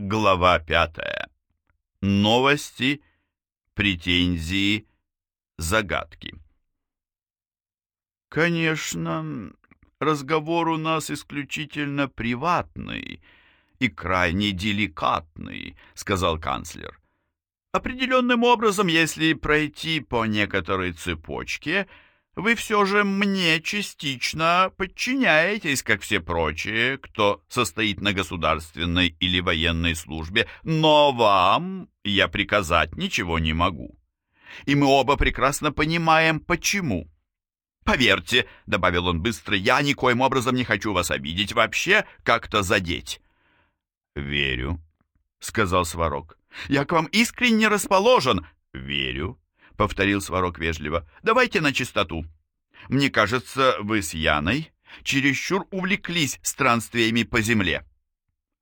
Глава пятая. Новости, претензии, загадки. Конечно, разговор у нас исключительно приватный и крайне деликатный, сказал канцлер. Определенным образом, если пройти по некоторой цепочке, вы все же мне частично подчиняетесь, как все прочие, кто состоит на государственной или военной службе, но вам я приказать ничего не могу. И мы оба прекрасно понимаем, почему. Поверьте, — добавил он быстро, — я никоим образом не хочу вас обидеть, вообще как-то задеть. Верю, — сказал Сварог. Я к вам искренне расположен. Верю, повторил Сварог вежливо. «Давайте на чистоту. Мне кажется, вы с Яной чересчур увлеклись странствиями по земле.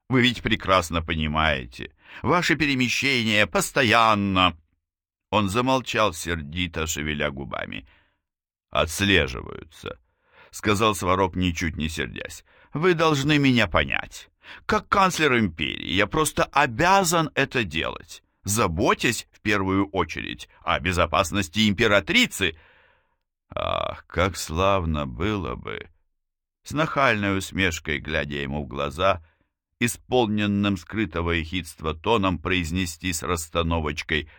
Вы ведь прекрасно понимаете, ваши перемещения постоянно...» Он замолчал, сердито шевеля губами. «Отслеживаются», — сказал Сварог, ничуть не сердясь. «Вы должны меня понять. Как канцлер империи я просто обязан это делать заботясь в первую очередь о безопасности императрицы. Ах, как славно было бы! С нахальной усмешкой, глядя ему в глаза, исполненным скрытого ехидства тоном произнести с расстановочкой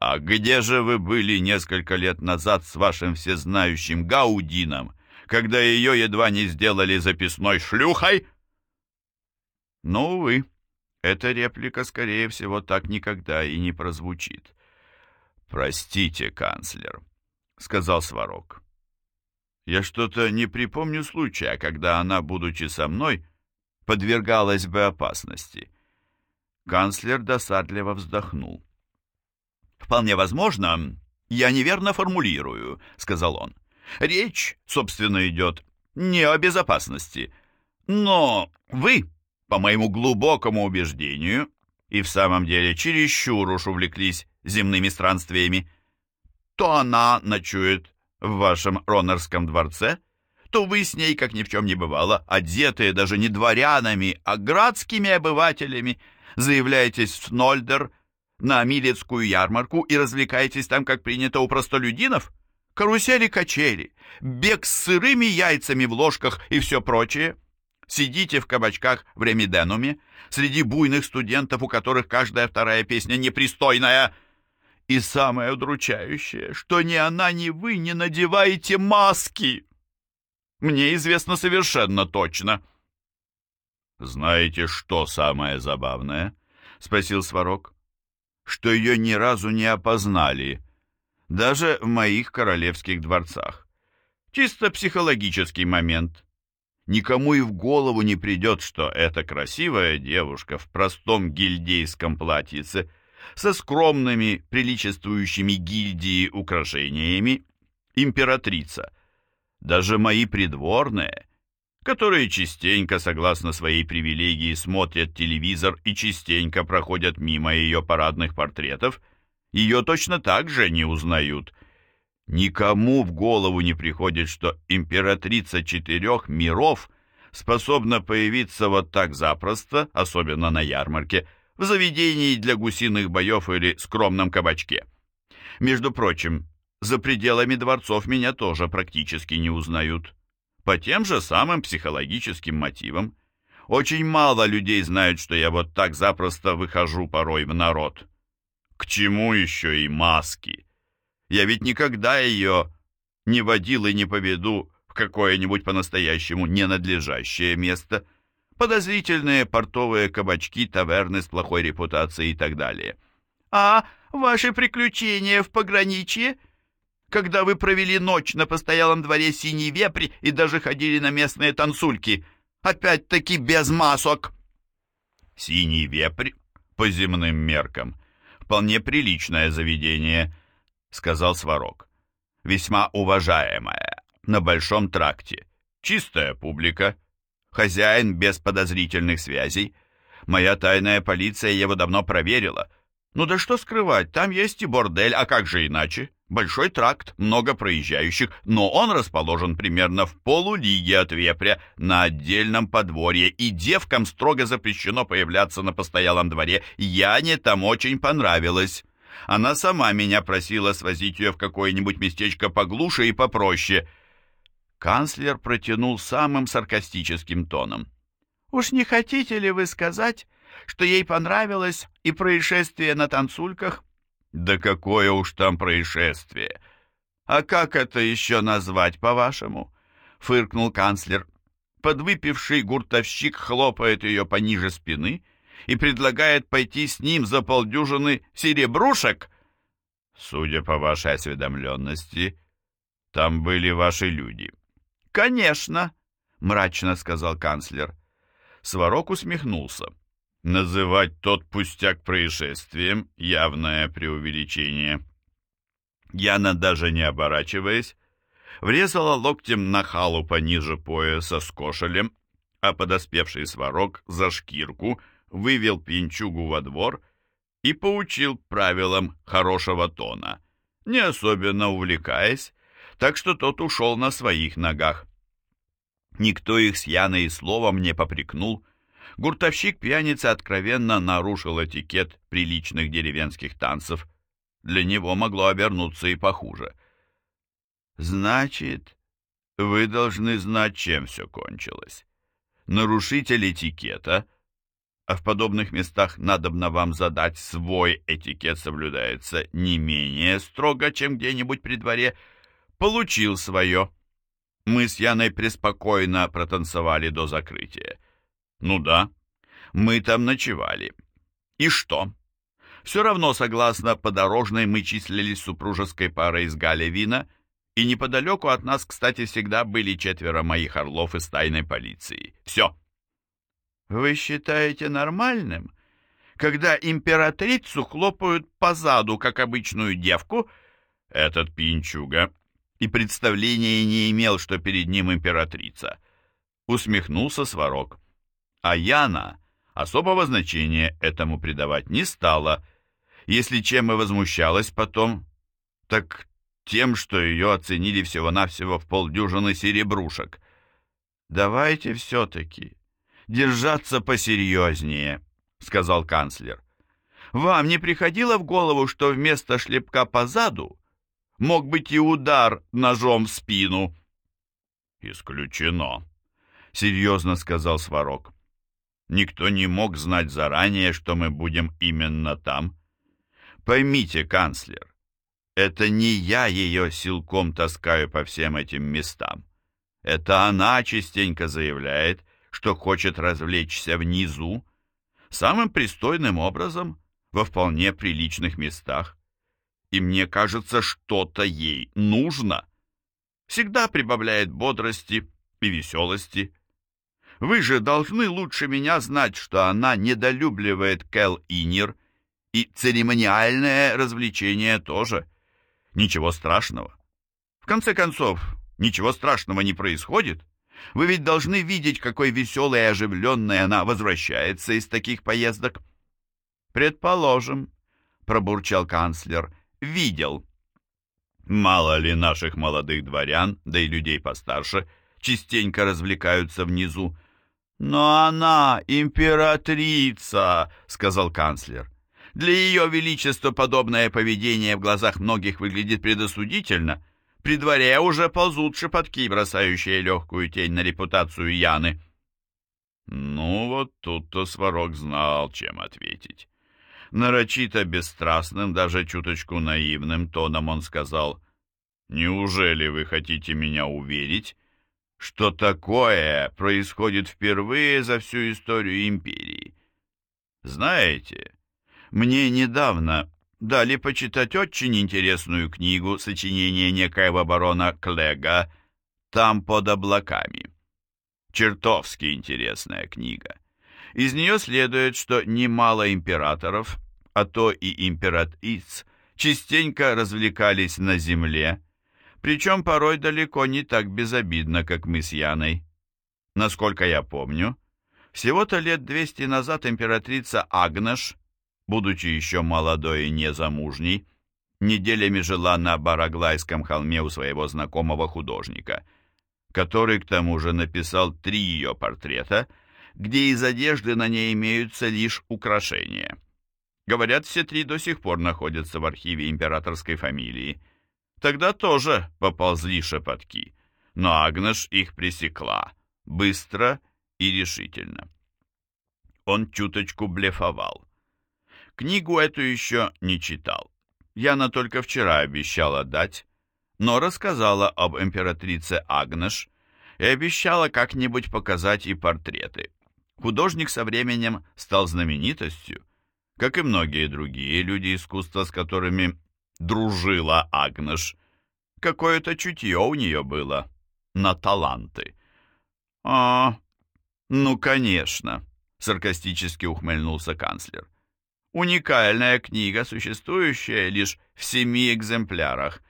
«А где же вы были несколько лет назад с вашим всезнающим Гаудином, когда ее едва не сделали записной шлюхой?» «Ну, увы», эта реплика, скорее всего, так никогда и не прозвучит. «Простите, канцлер», — сказал Сварог. «Я что-то не припомню случая, когда она, будучи со мной, подвергалась бы опасности». Канцлер досадливо вздохнул. «Вполне возможно, я неверно формулирую», — сказал он. «Речь, собственно, идет не о безопасности, но вы по моему глубокому убеждению, и в самом деле чересчур уж увлеклись земными странствиями, то она ночует в вашем Ронерском дворце, то вы с ней, как ни в чем не бывало, одетые даже не дворянами, а градскими обывателями, заявляетесь в Снольдер на Милецкую ярмарку и развлекаетесь там, как принято у простолюдинов? Карусели-качели, бег с сырыми яйцами в ложках и все прочее. Сидите в кабачках в Ремиденуме, среди буйных студентов, у которых каждая вторая песня непристойная. И самое удручающее, что ни она, ни вы не надеваете маски. Мне известно совершенно точно. «Знаете, что самое забавное?» — спросил Сварог. «Что ее ни разу не опознали, даже в моих королевских дворцах. Чисто психологический момент. Никому и в голову не придет, что эта красивая девушка в простом гильдейском платьице со скромными, приличествующими гильдии украшениями, императрица. Даже мои придворные, которые частенько, согласно своей привилегии, смотрят телевизор и частенько проходят мимо ее парадных портретов, ее точно так же не узнают – Никому в голову не приходит, что императрица четырех миров способна появиться вот так запросто, особенно на ярмарке, в заведении для гусиных боев или скромном кабачке. Между прочим, за пределами дворцов меня тоже практически не узнают. По тем же самым психологическим мотивам. Очень мало людей знают, что я вот так запросто выхожу порой в народ. К чему еще и маски? Я ведь никогда ее не водил и не поведу в какое-нибудь по-настоящему ненадлежащее место. Подозрительные портовые кабачки, таверны с плохой репутацией и так далее. А ваши приключения в пограничье? Когда вы провели ночь на постоялом дворе Синий Вепрь и даже ходили на местные танцульки? Опять-таки без масок. Синий Вепрь, по земным меркам, вполне приличное заведение — сказал Сварог. «Весьма уважаемая, на Большом тракте. Чистая публика. Хозяин без подозрительных связей. Моя тайная полиция его давно проверила. Ну да что скрывать, там есть и бордель, а как же иначе? Большой тракт, много проезжающих, но он расположен примерно в полулиге от вепря на отдельном подворье, и девкам строго запрещено появляться на постоялом дворе. Яне там очень понравилось. Она сама меня просила свозить ее в какое-нибудь местечко поглуше и попроще. Канцлер протянул самым саркастическим тоном. «Уж не хотите ли вы сказать, что ей понравилось и происшествие на танцульках?» Да какое уж там происшествие! А как это еще назвать, по-вашему? Фыркнул канцлер. Подвыпивший гуртовщик хлопает ее пониже спины и предлагает пойти с ним за полдюжины серебрушек. Судя по вашей осведомленности, там были ваши люди. Конечно, мрачно сказал канцлер. Сварог усмехнулся. Называть тот пустяк происшествием — явное преувеличение. Яна, даже не оборачиваясь, врезала локтем на халу пониже пояса с кошелем, а подоспевший сварог за шкирку вывел пьянчугу во двор и поучил правилам хорошего тона, не особенно увлекаясь, так что тот ушел на своих ногах. Никто их с Яной словом не попрекнул, Гуртовщик-пьяница откровенно нарушил этикет приличных деревенских танцев. Для него могло обернуться и похуже. «Значит, вы должны знать, чем все кончилось. Нарушитель этикета, а в подобных местах надобно вам задать свой этикет соблюдается не менее строго, чем где-нибудь при дворе, получил свое. Мы с Яной преспокойно протанцевали до закрытия. Ну да, мы там ночевали. И что? Все равно, согласно подорожной, мы числились супружеской парой из Галевина, и неподалеку от нас, кстати, всегда были четверо моих орлов из тайной полиции. Все. Вы считаете нормальным, когда императрицу хлопают по заду, как обычную девку? Этот пинчуга и представления не имел, что перед ним императрица. Усмехнулся Сварог. А Яна особого значения этому придавать не стала, если чем и возмущалась потом, так тем, что ее оценили всего-навсего в полдюжины серебрушек. «Давайте все-таки держаться посерьезнее», — сказал канцлер. «Вам не приходило в голову, что вместо шлепка по заду мог быть и удар ножом в спину?» «Исключено», — серьезно сказал Сварог. Никто не мог знать заранее, что мы будем именно там. Поймите, канцлер, это не я ее силком таскаю по всем этим местам. Это она частенько заявляет, что хочет развлечься внизу, самым пристойным образом, во вполне приличных местах. И мне кажется, что-то ей нужно. Всегда прибавляет бодрости и веселости. Вы же должны лучше меня знать, что она недолюбливает Кэл Инер, и церемониальное развлечение тоже. Ничего страшного. В конце концов, ничего страшного не происходит. Вы ведь должны видеть, какой веселой и оживленной она возвращается из таких поездок. Предположим, пробурчал канцлер, видел. Мало ли наших молодых дворян, да и людей постарше, частенько развлекаются внизу, «Но она императрица», — сказал канцлер. «Для ее величества подобное поведение в глазах многих выглядит предосудительно. При дворе уже ползут шепотки, бросающие легкую тень на репутацию Яны». Ну, вот тут-то Сварог знал, чем ответить. Нарочито бесстрастным, даже чуточку наивным тоном он сказал, «Неужели вы хотите меня уверить, что такое происходит впервые за всю историю империи. Знаете, мне недавно дали почитать очень интересную книгу сочинения некоего барона Клега «Там под облаками». Чертовски интересная книга. Из нее следует, что немало императоров, а то и императриц, частенько развлекались на земле, причем порой далеко не так безобидно, как мы с Яной. Насколько я помню, всего-то лет двести назад императрица Агнеш, будучи еще молодой и незамужней, неделями жила на Бараглайском холме у своего знакомого художника, который к тому же написал три ее портрета, где из одежды на ней имеются лишь украшения. Говорят, все три до сих пор находятся в архиве императорской фамилии. Тогда тоже поползли шепотки, но Агнеш их пресекла, быстро и решительно. Он чуточку блефовал. Книгу эту еще не читал. Яна только вчера обещала дать, но рассказала об императрице Агнеш и обещала как-нибудь показать и портреты. Художник со временем стал знаменитостью, как и многие другие люди искусства, с которыми дружила Агнеш. Какое-то чутье у нее было на таланты. «А, ну, конечно», — саркастически ухмыльнулся канцлер. «Уникальная книга, существующая лишь в семи экземплярах.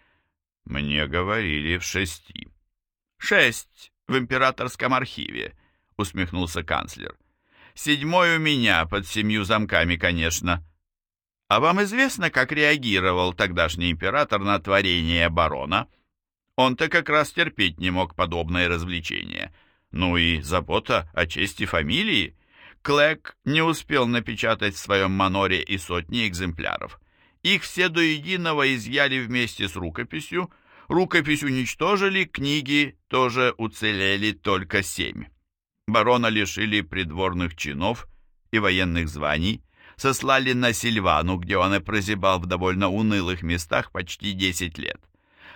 Мне говорили в шести». «Шесть в императорском архиве», — усмехнулся канцлер. Седьмой у меня, под семью замками, конечно. А вам известно, как реагировал тогдашний император на творение барона? Он-то как раз терпеть не мог подобное развлечение. Ну и забота о чести фамилии. Клэк не успел напечатать в своем маноре и сотни экземпляров. Их все до единого изъяли вместе с рукописью. Рукопись уничтожили, книги тоже уцелели только семь. Барона лишили придворных чинов и военных званий, сослали на Сильвану, где он и прозябал в довольно унылых местах почти 10 лет.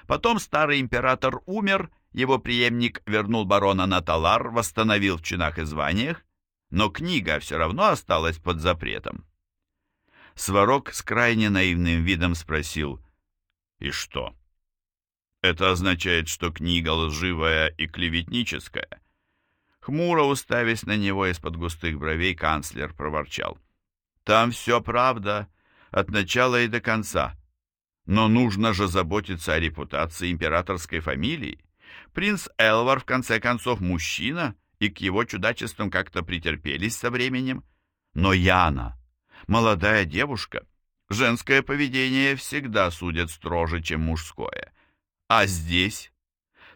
Потом старый император умер, его преемник вернул барона на Талар, восстановил в чинах и званиях, но книга все равно осталась под запретом. Сварог с крайне наивным видом спросил, «И что?» «Это означает, что книга лживая и клеветническая?» Хмуро уставясь на него из-под густых бровей, канцлер проворчал. «Там все правда, от начала и до конца. Но нужно же заботиться о репутации императорской фамилии. Принц Элвар, в конце концов, мужчина, и к его чудачествам как-то претерпелись со временем. Но Яна, молодая девушка, женское поведение всегда судят строже, чем мужское. А здесь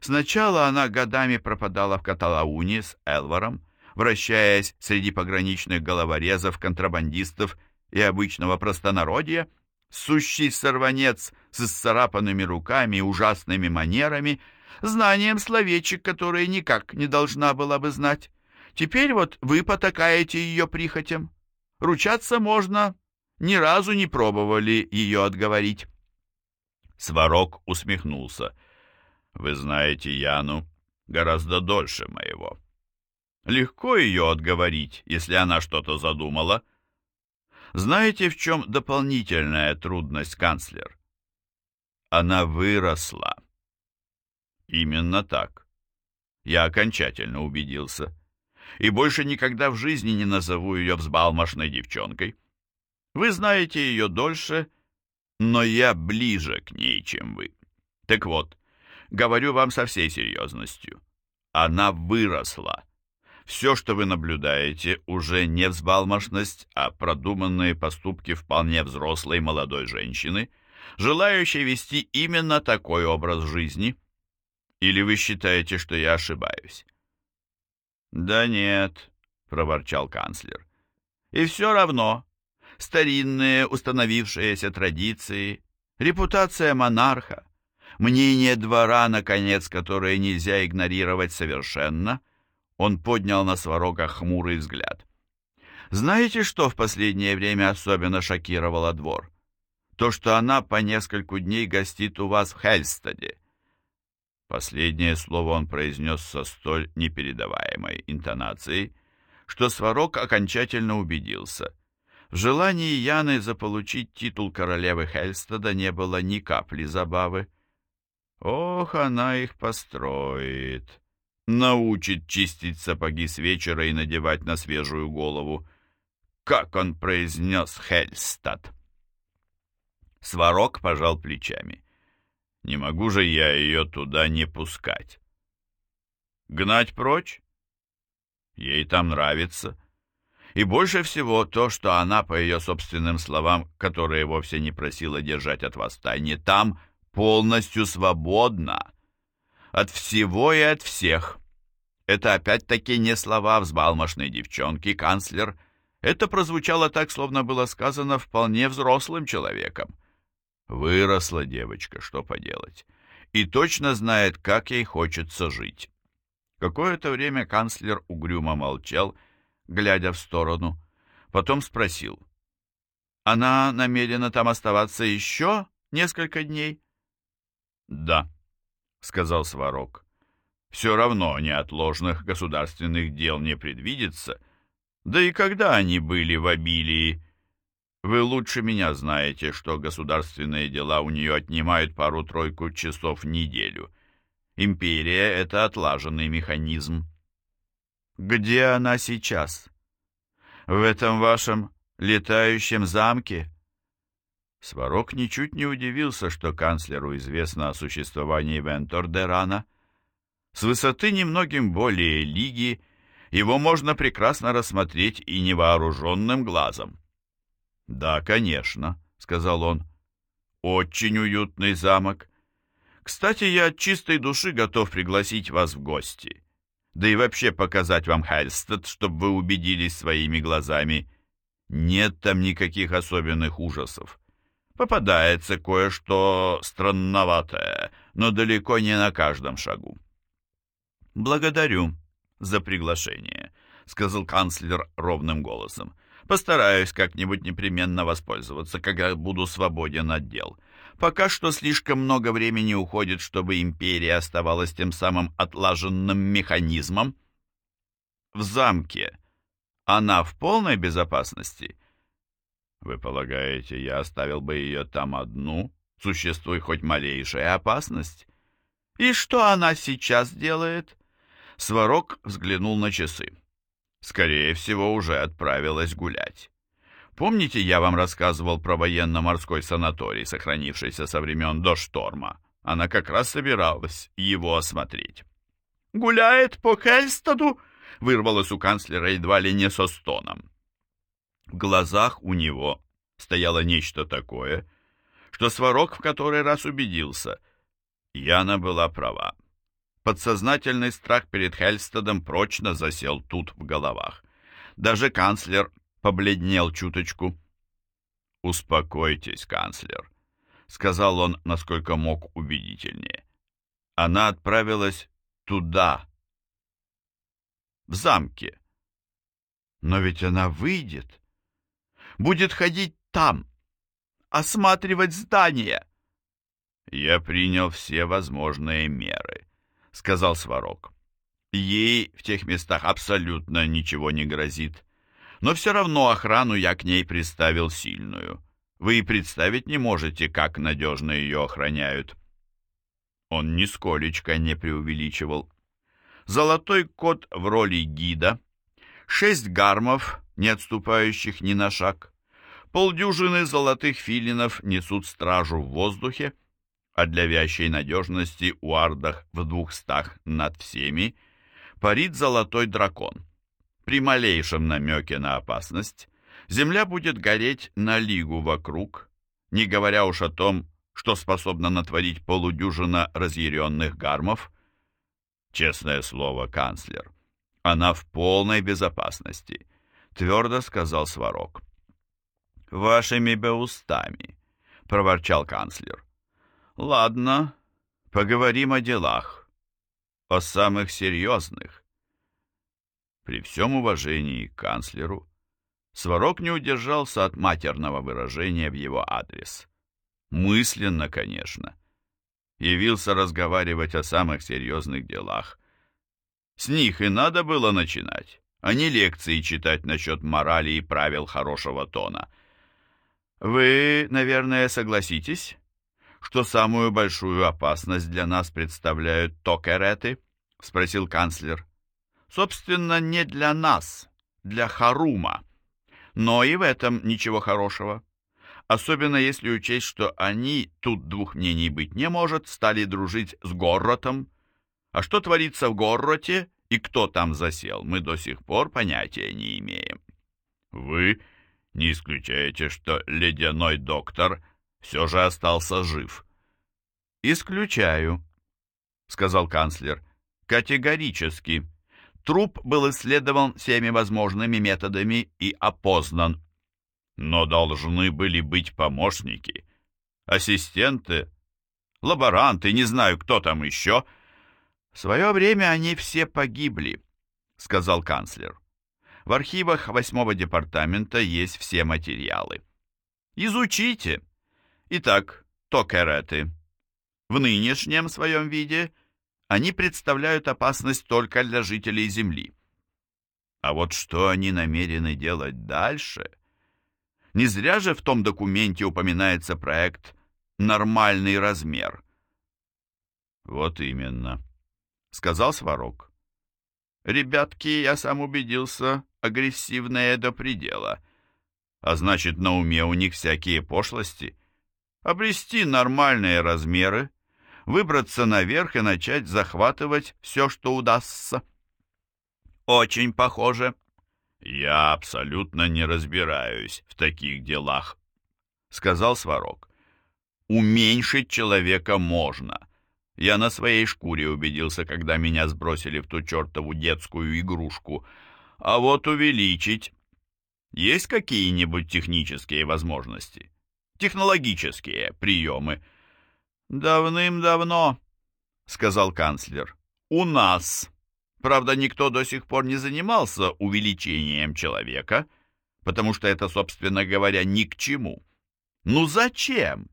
Сначала она годами пропадала в Каталауне с Элваром, вращаясь среди пограничных головорезов, контрабандистов и обычного простонародья, сущий сорванец с исцарапанными руками и ужасными манерами, знанием словечек, которые никак не должна была бы знать. Теперь вот вы потакаете ее прихотям. Ручаться можно, ни разу не пробовали ее отговорить. Сварог усмехнулся — вы знаете Яну гораздо дольше моего. Легко ее отговорить, если она что-то задумала. Знаете, в чем дополнительная трудность, канцлер? Она выросла. Именно так. Я окончательно убедился. И больше никогда в жизни не назову ее взбалмошной девчонкой. Вы знаете ее дольше, но я ближе к ней, чем вы. Так вот, Говорю вам со всей серьезностью. Она выросла. Все, что вы наблюдаете, уже не взбалмошность, а продуманные поступки вполне взрослой молодой женщины, желающей вести именно такой образ жизни. Или вы считаете, что я ошибаюсь? «Да нет», — проворчал канцлер. «И все равно старинные установившиеся традиции, репутация монарха, мнение двора, наконец, которое нельзя игнорировать совершенно, он поднял на Сварога хмурый взгляд. Знаете, что в последнее время особенно шокировало двор? То, что она по нескольку дней гостит у вас в Хельстаде. Последнее слово он произнес со столь непередаваемой интонацией, что Сварог окончательно убедился. В желании Яны заполучить титул королевы Хельстада не было ни капли забавы. Ох, она их построит. Научит чистить сапоги с вечера и надевать на свежую голову. Как он произнес Хельстад? Сварог пожал плечами. Не могу же я ее туда не пускать. Гнать прочь? Ей там нравится. И больше всего то, что она, по ее собственным словам, которые вовсе не просила держать от вас тайне, там полностью свободна. От всего и от всех. Это опять-таки не слова взбалмошной девчонки, канцлер. Это прозвучало так, словно было сказано вполне взрослым человеком. Выросла девочка, что поделать, и точно знает, как ей хочется жить. Какое-то время канцлер угрюмо молчал, глядя в сторону. Потом спросил. «Она намерена там оставаться еще несколько дней?» «Да», — сказал Сварог. Все равно неотложных государственных дел не предвидится, да и когда они были в обилии. Вы лучше меня знаете, что государственные дела у нее отнимают пару-тройку часов в неделю. Империя — это отлаженный механизм. Где она сейчас? В этом вашем летающем замке? Сварог ничуть не удивился, что канцлеру известно о существовании Вентордерана — с высоты немногим более лиги его можно прекрасно рассмотреть и невооруженным глазом. «Да, конечно», — сказал он. «Очень уютный замок. Кстати, я от чистой души готов пригласить вас в гости. Да и вообще показать вам Хельстед, чтобы вы убедились своими глазами. Нет там никаких особенных ужасов. Попадается кое-что странноватое, но далеко не на каждом шагу. «Благодарю за приглашение», — сказал канцлер ровным голосом. «Постараюсь как-нибудь непременно воспользоваться, когда буду свободен от дел. Пока что слишком много времени уходит, чтобы империя оставалась тем самым отлаженным механизмом. В замке она в полной безопасности?» «Вы полагаете, я оставил бы ее там одну, существует хоть малейшая опасность?» «И что она сейчас делает?» Сварог взглянул на часы. Скорее всего, уже отправилась гулять. Помните, я вам рассказывал про военно-морской санаторий, сохранившийся со времен до шторма? Она как раз собиралась его осмотреть. «Гуляет по Хельстаду?» — вырвалось у канцлера едва ли не со стоном. В глазах у него стояло нечто такое, что Сварог в который раз убедился. Яна была права. Подсознательный страх перед Хельстедом прочно засел тут в головах. Даже канцлер побледнел чуточку. «Успокойтесь, канцлер», — сказал он, насколько мог убедительнее. Она отправилась туда, в замке. Но ведь она выйдет, будет ходить там, осматривать здание. Я принял все возможные меры. — сказал Сварог. «Ей в тех местах абсолютно ничего не грозит. Но все равно охрану я к ней приставил сильную. Вы и представить не можете, как надежно ее охраняют». Он нисколечко не преувеличивал. Золотой кот в роли гида, шесть гармов, не отступающих ни на шаг, полдюжины золотых филинов несут стражу в воздухе, а для вящей надежности у ардах в двухстах над всеми парит золотой дракон. При малейшем намеке на опасность земля будет гореть на лигу вокруг, не говоря уж о том, что способна натворить полудюжина разъяренных гармов. Честное слово, канцлер, она в полной безопасности, твердо сказал Сварог. «Вашими бы устами», — проворчал канцлер. Ладно, поговорим о делах, о самых серьезных. При всем уважении к канцлеру, Сварог не удержался от матерного выражения в его адрес. Мысленно, конечно. Явился разговаривать о самых серьезных делах. С них и надо было начинать, а не лекции читать насчет морали и правил хорошего тона. Вы, наверное, согласитесь, что самую большую опасность для нас представляют токереты?» — спросил канцлер. «Собственно, не для нас, для Харума. Но и в этом ничего хорошего. Особенно если учесть, что они, тут двух мнений быть не может, стали дружить с Горротом. А что творится в Горроте и кто там засел, мы до сих пор понятия не имеем. Вы не исключаете, что ледяной доктор все же остался жив? Исключаю, сказал канцлер. Категорически. Труп был исследован всеми возможными методами и опознан. Но должны были быть помощники, ассистенты, лаборанты, не знаю, кто там еще. В свое время они все погибли, сказал канцлер. В архивах восьмого департамента есть все материалы. Изучите. Итак, токереты. В нынешнем своем виде они представляют опасность только для жителей Земли. А вот что они намерены делать дальше? Не зря же в том документе упоминается проект «Нормальный размер». Вот именно, сказал Сварог. Ребятки, я сам убедился, агрессивные до предела. А значит, на уме у них всякие пошлости. Обрести нормальные размеры, выбраться наверх и начать захватывать все, что удастся. Очень похоже. Я абсолютно не разбираюсь в таких делах, сказал Сварог. Уменьшить человека можно. Я на своей шкуре убедился, когда меня сбросили в ту чертову детскую игрушку. А вот увеличить... Есть какие-нибудь технические возможности? Технологические приемы? Давным-давно, сказал канцлер. У нас. Правда, никто до сих пор не занимался увеличением человека, потому что это, собственно говоря, ни к чему. Ну зачем?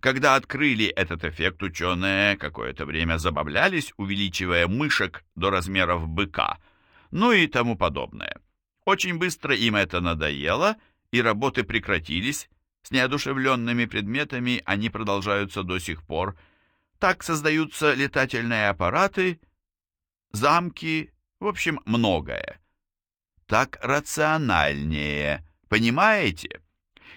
Когда открыли этот эффект, ученые какое-то время забавлялись, увеличивая мышек до размеров быка, ну и тому подобное. Очень быстро им это надоело, и работы прекратились. С неодушевленными предметами они продолжаются до сих пор. Так создаются летательные аппараты, замки, в общем, многое. Так рациональнее, понимаете?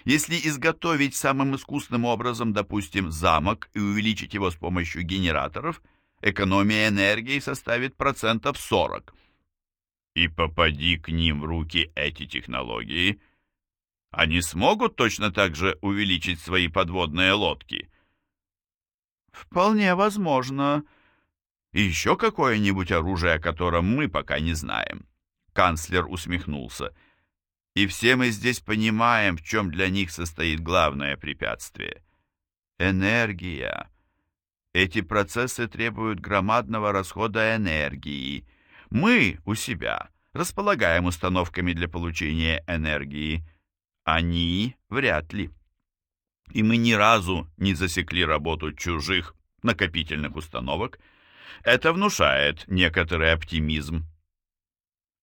Если изготовить самым искусным образом, допустим, замок и увеличить его с помощью генераторов, экономия энергии составит процентов 40. И попади к ним в руки эти технологии, они смогут точно так же увеличить свои подводные лодки? Вполне возможно. И еще какое-нибудь оружие, о котором мы пока не знаем. Канцлер усмехнулся. — и все мы здесь понимаем, в чем для них состоит главное препятствие. Энергия. Эти процессы требуют громадного расхода энергии. Мы у себя располагаем установками для получения энергии. Они вряд ли. И мы ни разу не засекли работу чужих накопительных установок. Это внушает некоторый оптимизм.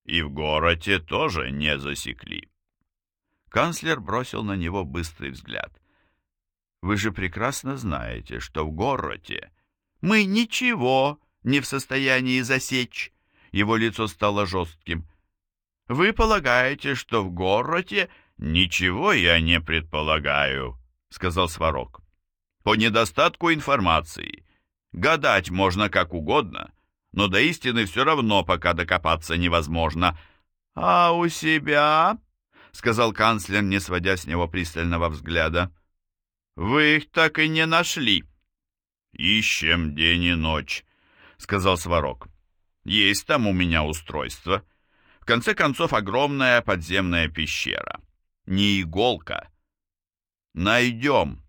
И в городе тоже не засекли. Канцлер бросил на него быстрый взгляд. «Вы же прекрасно знаете, что в городе мы ничего не в состоянии засечь». Его лицо стало жестким. «Вы полагаете, что в городе...» «Ничего я не предполагаю», — сказал Сварог. «По недостатку информации. Гадать можно как угодно, но до истины все равно пока докопаться невозможно. А у себя, — сказал канцлер, не сводя с него пристального взгляда, — вы их так и не нашли. Ищем день и ночь, — сказал Сварог. Есть там у меня устройство. В конце концов, огромная подземная пещера. Не иголка. Найдем.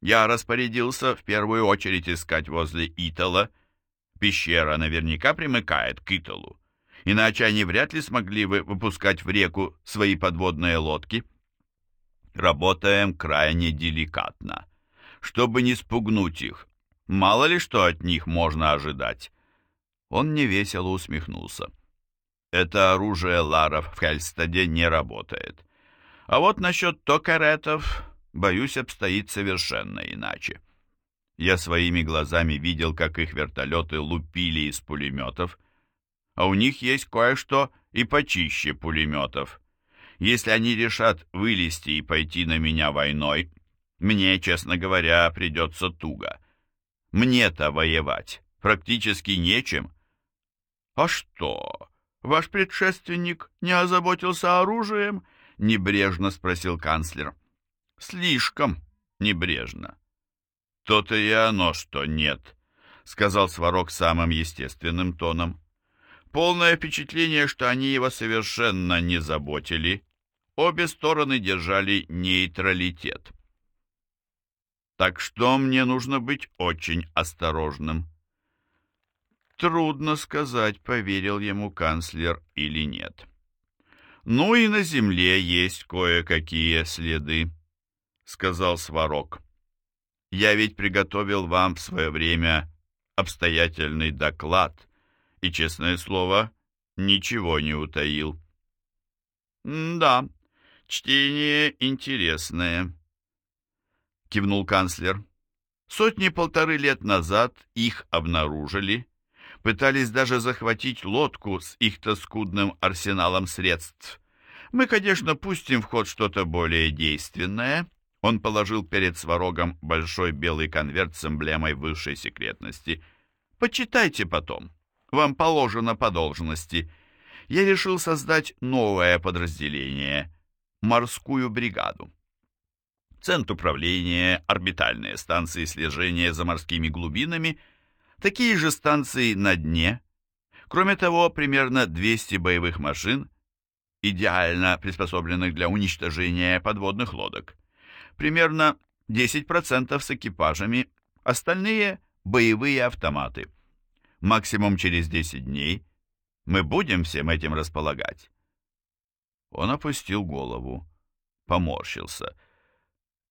Я распорядился в первую очередь искать возле Итала, — Пещера наверняка примыкает к Италу, иначе они вряд ли смогли бы выпускать в реку свои подводные лодки. Работаем крайне деликатно, чтобы не спугнуть их. Мало ли что от них можно ожидать. Он невесело усмехнулся. Это оружие Ларов в Хельстаде не работает. А вот насчет токаретов, боюсь, обстоит совершенно иначе. Я своими глазами видел, как их вертолеты лупили из пулеметов, а у них есть кое-что и почище пулеметов. Если они решат вылезти и пойти на меня войной, мне, честно говоря, придется туго. Мне-то воевать практически нечем. А что, ваш предшественник не озаботился оружием? — небрежно спросил канцлер. «Слишком небрежно». «То-то и оно, что нет», — сказал Сварог самым естественным тоном. «Полное впечатление, что они его совершенно не заботили. Обе стороны держали нейтралитет». «Так что мне нужно быть очень осторожным». Трудно сказать, поверил ему канцлер или нет. «Ну и на земле есть кое-какие следы», — сказал Сварог. «Я ведь приготовил вам в свое время обстоятельный доклад и, честное слово, ничего не утаил». «Да, чтение интересное», — кивнул канцлер. «Сотни-полторы лет назад их обнаружили» пытались даже захватить лодку с их-то скудным арсеналом средств. Мы, конечно, пустим в ход что-то более действенное. Он положил перед сварогом большой белый конверт с эмблемой высшей секретности. Почитайте потом. Вам положено по должности. Я решил создать новое подразделение — морскую бригаду. Центр управления, орбитальные станции слежения за морскими глубинами — Такие же станции на дне. Кроме того, примерно 200 боевых машин, идеально приспособленных для уничтожения подводных лодок. Примерно 10% с экипажами, остальные – боевые автоматы. Максимум через 10 дней мы будем всем этим располагать. Он опустил голову, поморщился.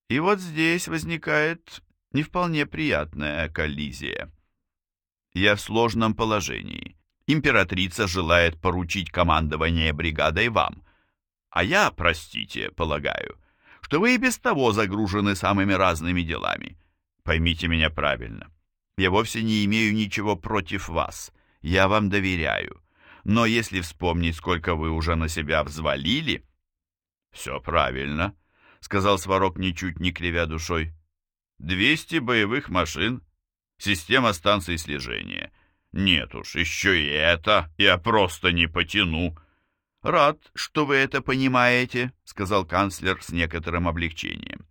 И вот здесь возникает не вполне приятная коллизия. Я в сложном положении. Императрица желает поручить командование бригадой вам. А я, простите, полагаю, что вы и без того загружены самыми разными делами. Поймите меня правильно. Я вовсе не имею ничего против вас. Я вам доверяю. Но если вспомнить, сколько вы уже на себя взвалили... Все правильно, — сказал Сварог, ничуть не кривя душой. Двести боевых машин, Система станций слежения. Нет уж, еще и это я просто не потяну. Рад, что вы это понимаете, сказал канцлер с некоторым облегчением.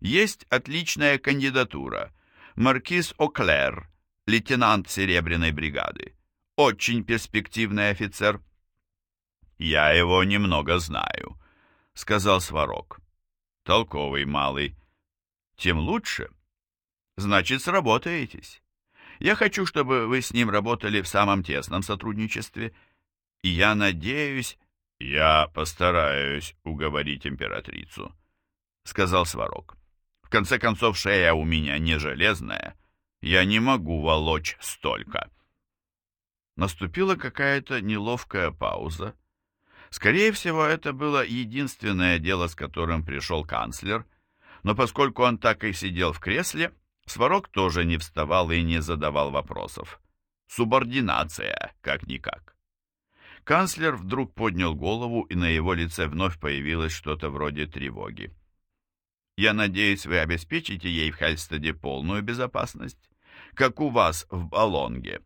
Есть отличная кандидатура. Маркиз О'Клер, лейтенант Серебряной бригады. Очень перспективный офицер. Я его немного знаю, сказал Сварог. Толковый малый. Тем лучше. Значит, сработаетесь. Я хочу, чтобы вы с ним работали в самом тесном сотрудничестве. И я надеюсь... Я постараюсь уговорить императрицу, — сказал Сварог. В конце концов, шея у меня не железная. Я не могу волочь столько. Наступила какая-то неловкая пауза. Скорее всего, это было единственное дело, с которым пришел канцлер, но поскольку он так и сидел в кресле, Сварог тоже не вставал и не задавал вопросов. Субординация, как-никак. Канцлер вдруг поднял голову, и на его лице вновь появилось что-то вроде тревоги. «Я надеюсь, вы обеспечите ей в Хельстеде полную безопасность, как у вас в Балонге».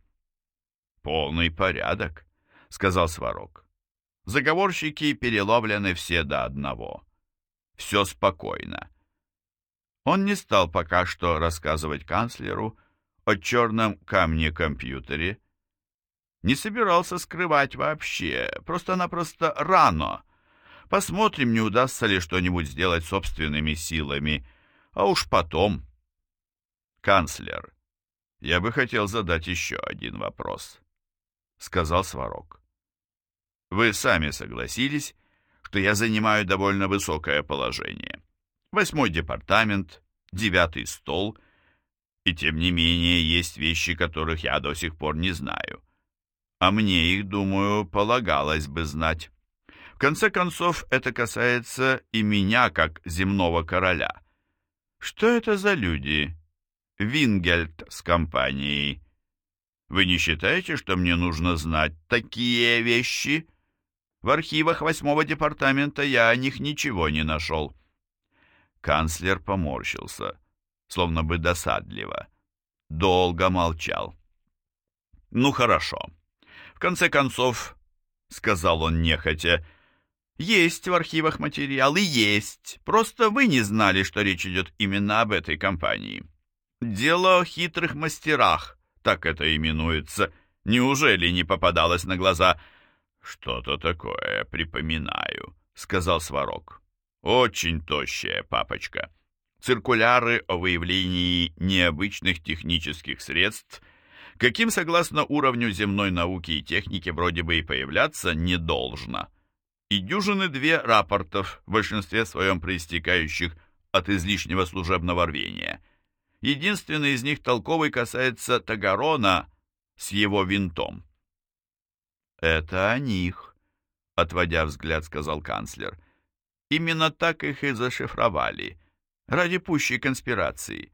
«Полный порядок», — сказал Сварог. «Заговорщики переловлены все до одного. Все спокойно. Он не стал пока что рассказывать канцлеру о черном камне-компьютере. Не собирался скрывать вообще, просто-напросто рано. Посмотрим, не удастся ли что-нибудь сделать собственными силами, а уж потом. Канцлер, я бы хотел задать еще один вопрос, сказал Сварог. Вы сами согласились, что я занимаю довольно высокое положение восьмой департамент, девятый стол, и тем не менее есть вещи, которых я до сих пор не знаю. А мне их, думаю, полагалось бы знать. В конце концов, это касается и меня, как земного короля. Что это за люди? Вингельд с компанией. Вы не считаете, что мне нужно знать такие вещи? В архивах восьмого департамента я о них ничего не нашел. Канцлер поморщился, словно бы досадливо. Долго молчал. «Ну хорошо. В конце концов, — сказал он нехотя, — Есть в архивах материалы, есть. Просто вы не знали, что речь идет именно об этой компании. Дело о хитрых мастерах, так это именуется. Неужели не попадалось на глаза? Что-то такое, припоминаю, сказал Сварог. Очень тощая папочка. Циркуляры о выявлении необычных технических средств, каким, согласно уровню земной науки и техники, вроде бы и появляться не должно. И дюжины две рапортов, в большинстве своем проистекающих от излишнего служебного рвения. Единственный из них толковый касается Тагарона с его винтом. «Это о них», — отводя взгляд, сказал канцлер. «Именно так их и зашифровали, ради пущей конспирации.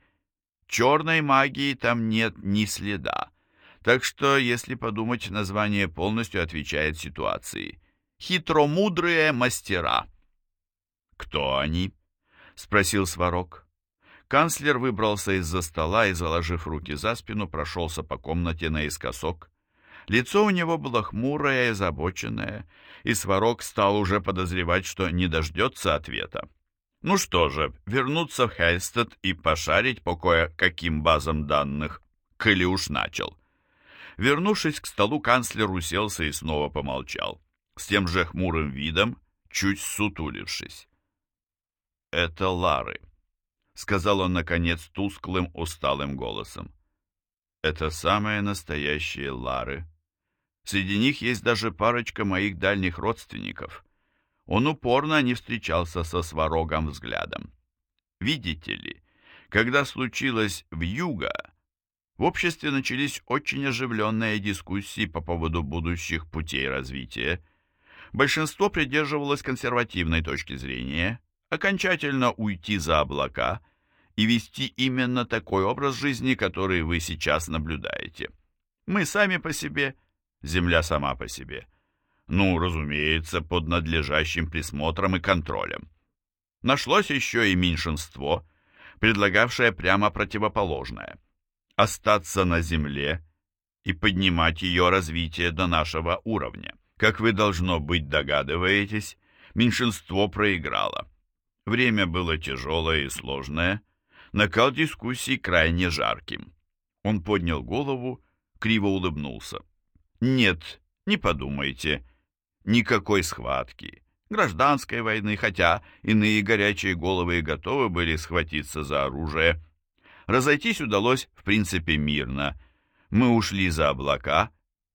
Черной магии там нет ни следа. Так что, если подумать, название полностью отвечает ситуации. Хитромудрые мастера». «Кто они?» — спросил Сварог. Канцлер выбрался из-за стола и, заложив руки за спину, прошелся по комнате наискосок. Лицо у него было хмурое и озабоченное, и Сварог стал уже подозревать, что не дождется ответа. Ну что же, вернуться в Хельстед и пошарить по кое-каким базам данных, коли уж начал. Вернувшись к столу, канцлер уселся и снова помолчал, с тем же хмурым видом, чуть сутулившись. «Это Лары», сказал он, наконец, тусклым, усталым голосом. «Это самые настоящие Лары. Среди них есть даже парочка моих дальних родственников. Он упорно не встречался со сварогом взглядом. Видите ли, когда случилось в Юга, в обществе начались очень оживленные дискуссии по поводу будущих путей развития. Большинство придерживалось консервативной точки зрения – окончательно уйти за облака и вести именно такой образ жизни, который вы сейчас наблюдаете. Мы сами по себе, Земля сама по себе. Ну, разумеется, под надлежащим присмотром и контролем. Нашлось еще и меньшинство, предлагавшее прямо противоположное. Остаться на Земле и поднимать ее развитие до нашего уровня. Как вы, должно быть, догадываетесь, меньшинство проиграло. Время было тяжелое и сложное, накал дискуссий крайне жарким. Он поднял голову, криво улыбнулся. «Нет, не подумайте, никакой схватки, гражданской войны, хотя иные горячие головы готовы были схватиться за оружие. Разойтись удалось, в принципе, мирно. Мы ушли за облака,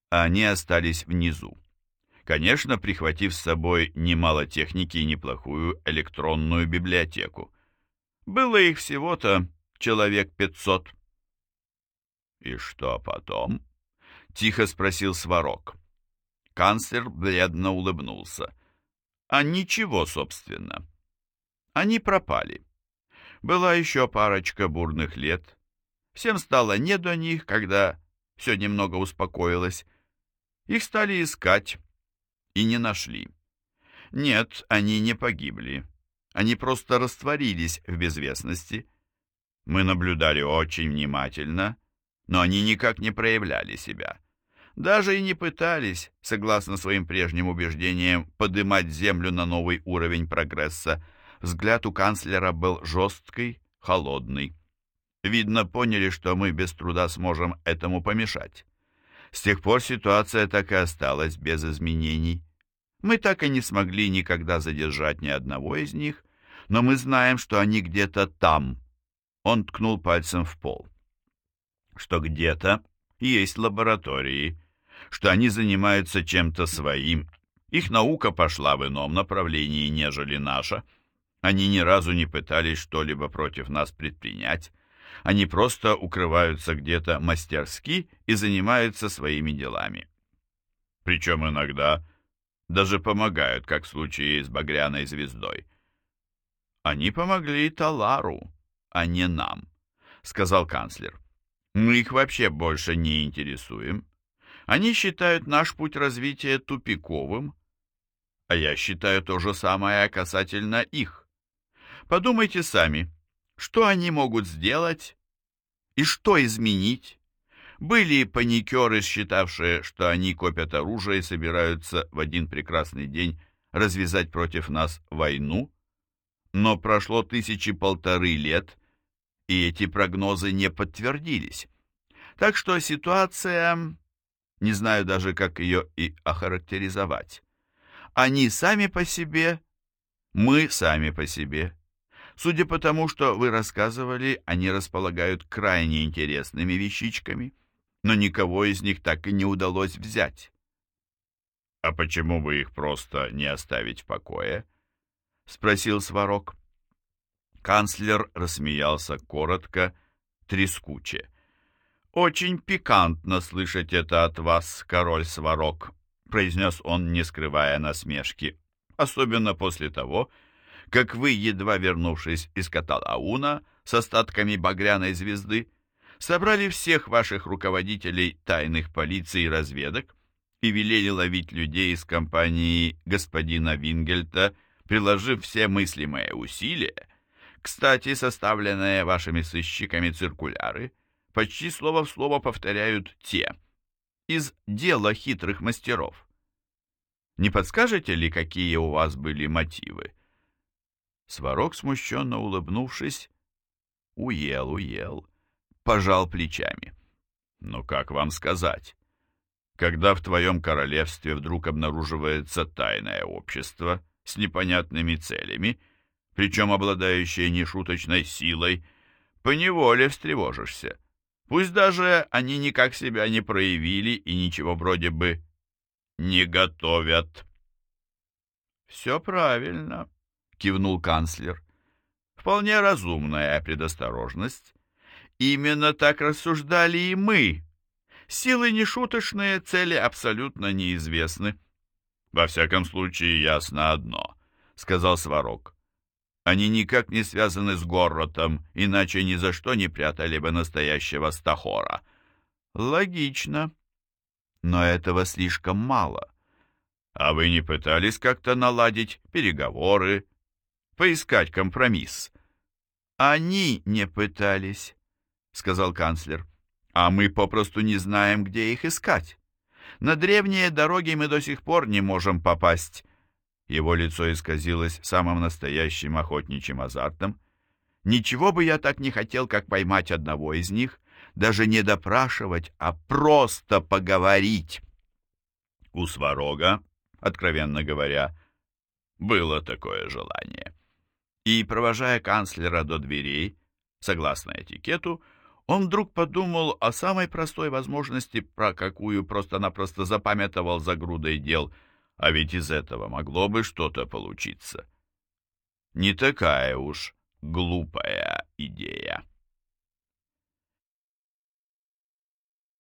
а они остались внизу конечно, прихватив с собой немало техники и неплохую электронную библиотеку. Было их всего-то человек пятьсот. «И что потом?» — тихо спросил Сварог. Канцлер бледно улыбнулся. «А ничего, собственно. Они пропали. Была еще парочка бурных лет. Всем стало не до них, когда все немного успокоилось. Их стали искать» и не нашли. Нет, они не погибли. Они просто растворились в безвестности. Мы наблюдали очень внимательно, но они никак не проявляли себя. Даже и не пытались, согласно своим прежним убеждениям, подымать Землю на новый уровень прогресса. Взгляд у канцлера был жесткий, холодный. Видно, поняли, что мы без труда сможем этому помешать. С тех пор ситуация так и осталась без изменений. Мы так и не смогли никогда задержать ни одного из них, но мы знаем, что они где-то там. Он ткнул пальцем в пол. Что где-то есть лаборатории, что они занимаются чем-то своим. Их наука пошла в ином направлении, нежели наша. Они ни разу не пытались что-либо против нас предпринять. Они просто укрываются где-то мастерски и занимаются своими делами. Причем иногда даже помогают, как в случае с багряной звездой. Они помогли Талару, а не нам, сказал канцлер. Мы их вообще больше не интересуем. Они считают наш путь развития тупиковым, а я считаю то же самое касательно их. Подумайте сами, что они могут сделать и что изменить? Были паникеры, считавшие, что они копят оружие и собираются в один прекрасный день развязать против нас войну, но прошло тысячи полторы лет, и эти прогнозы не подтвердились. Так что ситуация, не знаю даже, как ее и охарактеризовать. Они сами по себе, мы сами по себе. Судя по тому, что вы рассказывали, они располагают крайне интересными вещичками, но никого из них так и не удалось взять. «А почему бы их просто не оставить в покое?» — спросил Сварог. Канцлер рассмеялся коротко, трескуче. «Очень пикантно слышать это от вас, король Сварог», — произнес он, не скрывая насмешки, особенно после того, как вы, едва вернувшись из Каталауна с остатками багряной звезды, собрали всех ваших руководителей тайных полиций и разведок и велели ловить людей из компании господина Вингельта, приложив все мыслимые усилия. Кстати, составленные вашими сыщиками циркуляры почти слово в слово повторяют те из дела хитрых мастеров. Не подскажете ли, какие у вас были мотивы? Сварог, смущенно улыбнувшись, уел, уел, пожал плечами. Ну, как вам сказать? Когда в твоем королевстве вдруг обнаруживается тайное общество с непонятными целями, причем обладающее нешуточной силой, поневоле встревожишься. Пусть даже они никак себя не проявили и ничего вроде бы не готовят. «Все правильно», — кивнул канцлер. «Вполне разумная предосторожность. Именно так рассуждали и мы. Силы нешуточные, цели абсолютно неизвестны». «Во всяком случае, ясно одно», — сказал Сварог. Они никак не связаны с Горротом, иначе ни за что не прятали бы настоящего Стахора. Логично. Но этого слишком мало. А вы не пытались как-то наладить переговоры, поискать компромисс? Они не пытались, сказал канцлер. А мы попросту не знаем, где их искать. На древние дороги мы до сих пор не можем попасть. Его лицо исказилось самым настоящим охотничьим азартом. Ничего бы я так не хотел, как поймать одного из них, даже не допрашивать, а просто поговорить. У Сварога, откровенно говоря, было такое желание. И, провожая канцлера до дверей, согласно этикету, он вдруг подумал о самой простой возможности, про какую просто-напросто запамятовал за грудой дел — а ведь из этого могло бы что-то получиться. Не такая уж глупая идея.